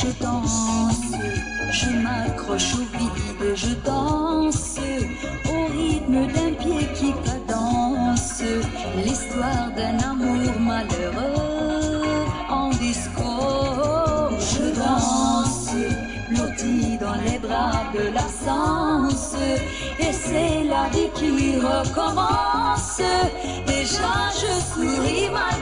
Je m'accroche au vide, je danse au rythme d'un pied qui cadence l'histoire d'un amour malheureux en discours. Je danse, blotti dans les bras de l'absence, et c'est la vie qui recommence. Déjà je souris malgré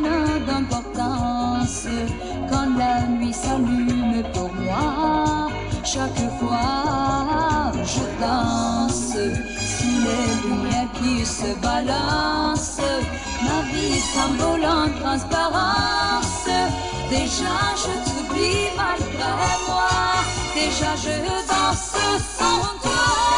n'a d'importance. Quand la nuit s'allume pour moi, chaque fois je danse, sous les lumières qui se balancent, ma vie s'envole en transparence. Déjà je t'oublie malgré moi, déjà je danse sans toi.